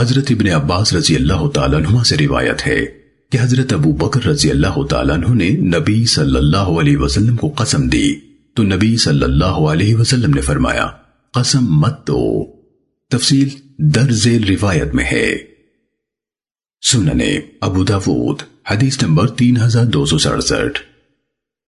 حضرت ابن عباس رضی اللہ تعالیٰ عنہ سے روایت ہے کہ حضرت ابو بکر رضی اللہ تعالیٰ عنہ نے نبی صلی اللہ علیہ وسلم کو قسم دی۔ تو نبی صلی اللہ علیہ وسلم نے فرمایا، قسم مت دو۔ تفصیل درز روایت میں ہے۔ سننے ابو داود، حدیث نمبر تین ہزار دو سو سڑسٹھ۔